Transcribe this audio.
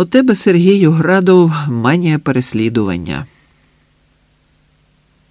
У тебе, Сергію Градов, манія переслідування.